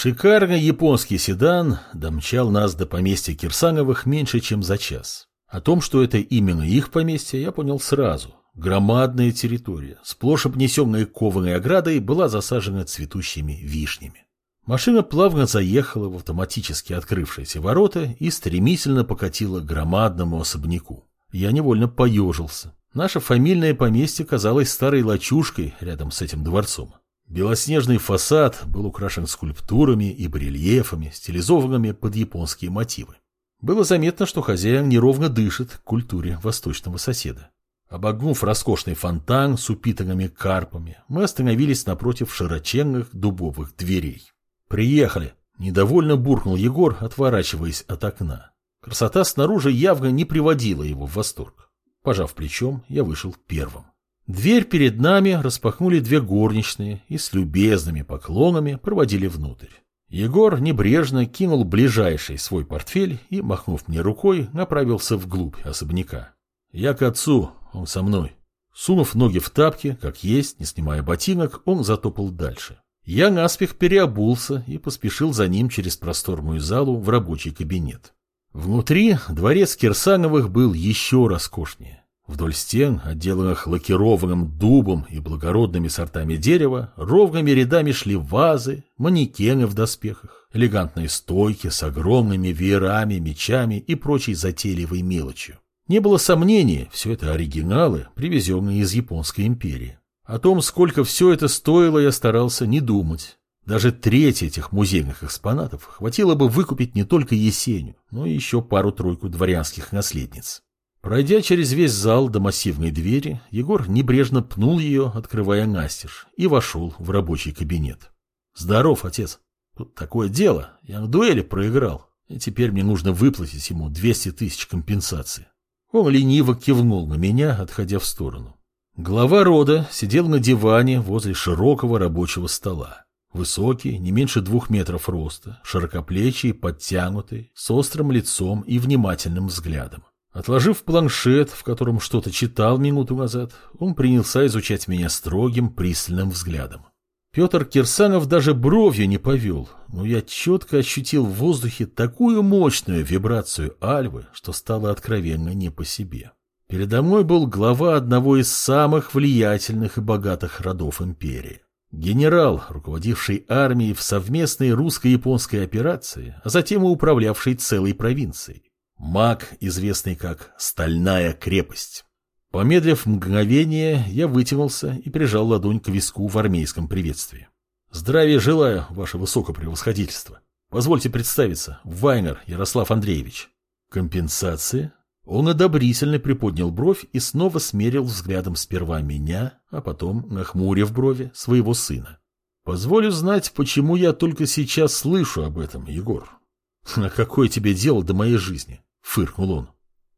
Шикарный японский седан домчал нас до поместья Кирсановых меньше, чем за час. О том, что это именно их поместье, я понял сразу. Громадная территория, сплошь обнесенная кованой оградой, была засажена цветущими вишнями. Машина плавно заехала в автоматически открывшиеся ворота и стремительно покатила к громадному особняку. Я невольно поежился. Наше фамильное поместье казалось старой лачушкой рядом с этим дворцом. Белоснежный фасад был украшен скульптурами и барельефами, стилизованными под японские мотивы. Было заметно, что хозяин неровно дышит к культуре восточного соседа. Обогнув роскошный фонтан с упитанными карпами, мы остановились напротив широченных дубовых дверей. «Приехали!» – недовольно буркнул Егор, отворачиваясь от окна. Красота снаружи явно не приводила его в восторг. Пожав плечом, я вышел первым. Дверь перед нами распахнули две горничные и с любезными поклонами проводили внутрь. Егор небрежно кинул ближайший свой портфель и, махнув мне рукой, направился вглубь особняка. Я к отцу, он со мной. Сунув ноги в тапки, как есть, не снимая ботинок, он затопал дальше. Я наспех переобулся и поспешил за ним через просторную залу в рабочий кабинет. Внутри дворец Кирсановых был еще роскошнее. Вдоль стен, отделанных лакированным дубом и благородными сортами дерева, ровными рядами шли вазы, манекены в доспехах, элегантные стойки с огромными веерами, мечами и прочей затейливой мелочью. Не было сомнений, все это оригиналы, привезенные из Японской империи. О том, сколько все это стоило, я старался не думать. Даже треть этих музейных экспонатов хватило бы выкупить не только Есеню, но и еще пару-тройку дворянских наследниц. Пройдя через весь зал до массивной двери, Егор небрежно пнул ее, открывая настежь, и вошел в рабочий кабинет. «Здоров, отец. Тут такое дело. Я на дуэли проиграл, и теперь мне нужно выплатить ему 200 тысяч компенсации». Он лениво кивнул на меня, отходя в сторону. Глава рода сидел на диване возле широкого рабочего стола. Высокий, не меньше двух метров роста, широкоплечий, подтянутый, с острым лицом и внимательным взглядом. Отложив планшет, в котором что-то читал минуту назад, он принялся изучать меня строгим, пристальным взглядом. Петр Кирсанов даже бровью не повел, но я четко ощутил в воздухе такую мощную вибрацию альвы, что стало откровенно не по себе. Передо мной был глава одного из самых влиятельных и богатых родов империи. Генерал, руководивший армией в совместной русско-японской операции, а затем и управлявший целой провинцией. Маг, известный как «Стальная крепость». Помедлив мгновение, я вытянулся и прижал ладонь к виску в армейском приветствии. «Здравия желаю, ваше высокопревосходительство. Позвольте представиться, Вайнер Ярослав Андреевич». «Компенсация?» Он одобрительно приподнял бровь и снова смерил взглядом сперва меня, а потом, нахмурив брови, своего сына. «Позволю знать, почему я только сейчас слышу об этом, Егор». «А какое тебе дело до моей жизни?» Фыркнул он.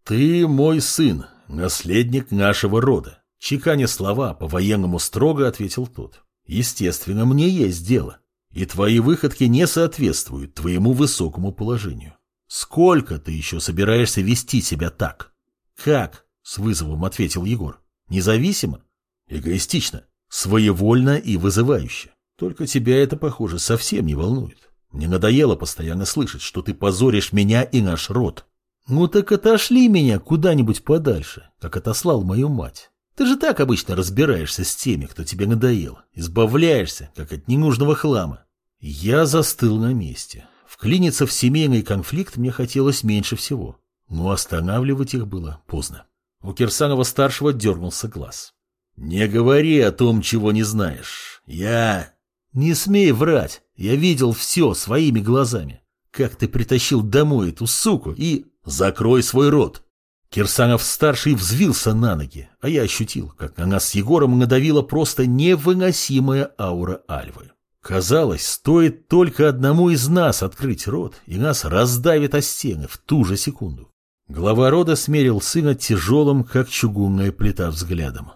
«Ты мой сын, наследник нашего рода», — чеканя слова по-военному строго ответил тот. «Естественно, мне есть дело, и твои выходки не соответствуют твоему высокому положению. Сколько ты еще собираешься вести себя так?» «Как?» — с вызовом ответил Егор. «Независимо? Эгоистично, своевольно и вызывающе. Только тебя это, похоже, совсем не волнует. Мне надоело постоянно слышать, что ты позоришь меня и наш род. «Ну так отошли меня куда-нибудь подальше, как отослал мою мать. Ты же так обычно разбираешься с теми, кто тебе надоел, избавляешься, как от ненужного хлама». Я застыл на месте. Вклиниться в семейный конфликт мне хотелось меньше всего, но останавливать их было поздно. У Кирсанова-старшего дернулся глаз. «Не говори о том, чего не знаешь. Я...» «Не смей врать. Я видел все своими глазами. Как ты притащил домой эту суку и...» «Закрой свой рот!» Кирсанов-старший взвился на ноги, а я ощутил, как на нас с Егором надавила просто невыносимая аура Альвы. Казалось, стоит только одному из нас открыть рот, и нас раздавит о стены в ту же секунду. Глава рода смерил сына тяжелым, как чугунная плита, взглядом.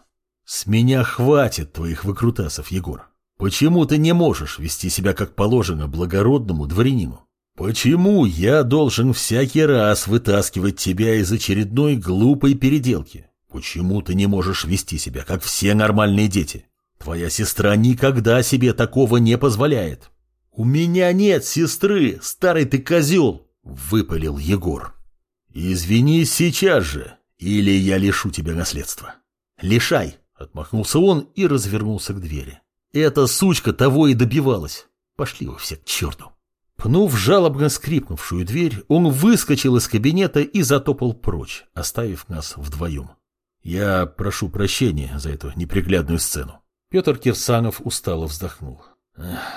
«С меня хватит твоих выкрутасов, Егор. Почему ты не можешь вести себя как положено благородному дворянину? «Почему я должен всякий раз вытаскивать тебя из очередной глупой переделки? Почему ты не можешь вести себя, как все нормальные дети? Твоя сестра никогда себе такого не позволяет. «У меня нет сестры, старый ты козел!» — выпалил Егор. «Извини сейчас же, или я лишу тебя наследства». «Лишай!» — отмахнулся он и развернулся к двери. «Эта сучка того и добивалась. Пошли вы все к черту!» Пнув жалобно скрипнувшую дверь, он выскочил из кабинета и затопал прочь, оставив нас вдвоем. Я прошу прощения за эту неприглядную сцену. Петр Кирсанов устало вздохнул.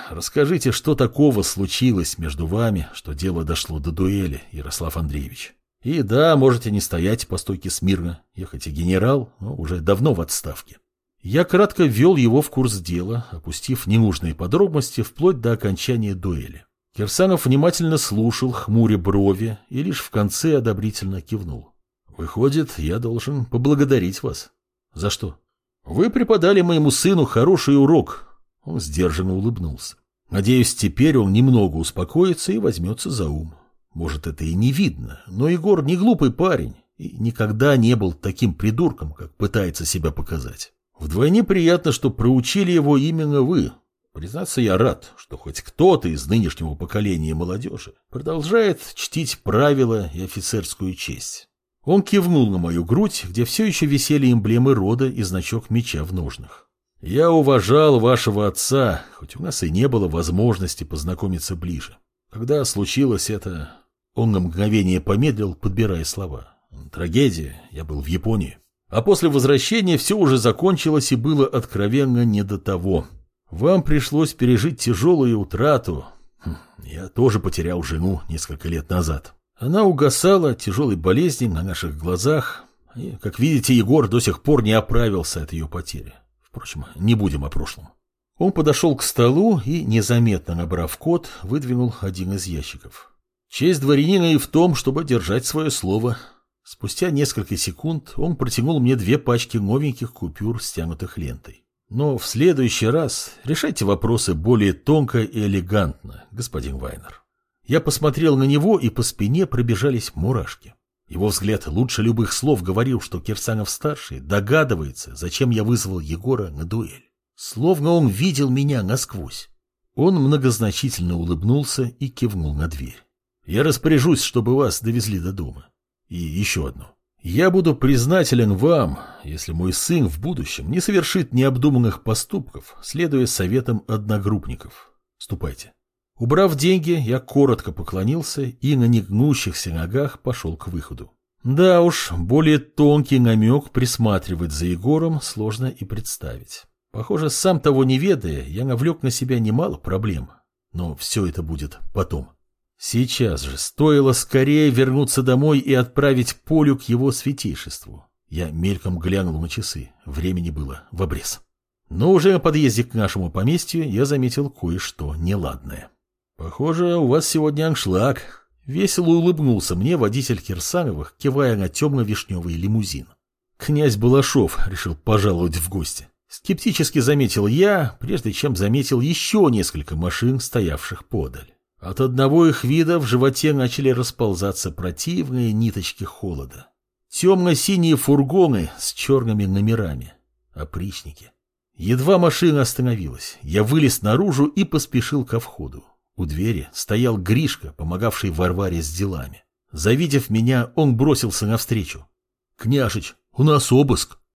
Расскажите, что такого случилось между вами, что дело дошло до дуэли, Ярослав Андреевич? И да, можете не стоять по стойке смирно, я хоть и генерал, но уже давно в отставке. Я кратко ввел его в курс дела, опустив ненужные подробности вплоть до окончания дуэли. Кирсанов внимательно слушал, хмуря брови, и лишь в конце одобрительно кивнул. Выходит, я должен поблагодарить вас. За что? Вы преподали моему сыну хороший урок. Он сдержанно улыбнулся. Надеюсь, теперь он немного успокоится и возьмется за ум. Может, это и не видно, но Егор не глупый парень и никогда не был таким придурком, как пытается себя показать. Вдвойне приятно, что проучили его именно вы. Признаться, я рад, что хоть кто-то из нынешнего поколения молодежи продолжает чтить правила и офицерскую честь. Он кивнул на мою грудь, где все еще висели эмблемы рода и значок меча в ножнах. «Я уважал вашего отца, хоть у нас и не было возможности познакомиться ближе. Когда случилось это...» Он на мгновение помедлил, подбирая слова. «Трагедия. Я был в Японии. А после возвращения все уже закончилось и было откровенно не до того. Вам пришлось пережить тяжелую утрату. Хм, я тоже потерял жену несколько лет назад. Она угасала от тяжелой болезни на наших глазах, и, как видите, Егор до сих пор не оправился от ее потери. Впрочем, не будем о прошлом. Он подошел к столу и, незаметно набрав код, выдвинул один из ящиков. Честь дворянина и в том, чтобы держать свое слово. Спустя несколько секунд он протянул мне две пачки новеньких купюр, стянутых лентой. Но в следующий раз решайте вопросы более тонко и элегантно, господин Вайнер. Я посмотрел на него, и по спине пробежались мурашки. Его взгляд лучше любых слов говорил, что Кирсанов-старший догадывается, зачем я вызвал Егора на дуэль. Словно он видел меня насквозь. Он многозначительно улыбнулся и кивнул на дверь. «Я распоряжусь, чтобы вас довезли до дома. И еще одно. Я буду признателен вам, если мой сын в будущем не совершит необдуманных поступков, следуя советам одногруппников. Ступайте». Убрав деньги, я коротко поклонился и на негнущихся ногах пошел к выходу. Да уж, более тонкий намек присматривать за Егором сложно и представить. Похоже, сам того не ведая, я навлек на себя немало проблем. Но все это будет потом. Сейчас же стоило скорее вернуться домой и отправить Полю к его святейшеству. Я мельком глянул на часы. Времени было в обрез. Но уже на подъезде к нашему поместью я заметил кое-что неладное. «Похоже, у вас сегодня аншлаг», — весело улыбнулся мне водитель Кирсановых, кивая на темно-вишневый лимузин. Князь Балашов решил пожаловать в гости. Скептически заметил я, прежде чем заметил еще несколько машин, стоявших подаль. От одного их вида в животе начали расползаться противные ниточки холода. Темно-синие фургоны с черными номерами. Опричники. Едва машина остановилась, я вылез наружу и поспешил ко входу. У двери стоял Гришка, помогавший Варваре с делами. Завидев меня, он бросился навстречу. «Княжич, у нас обыск!»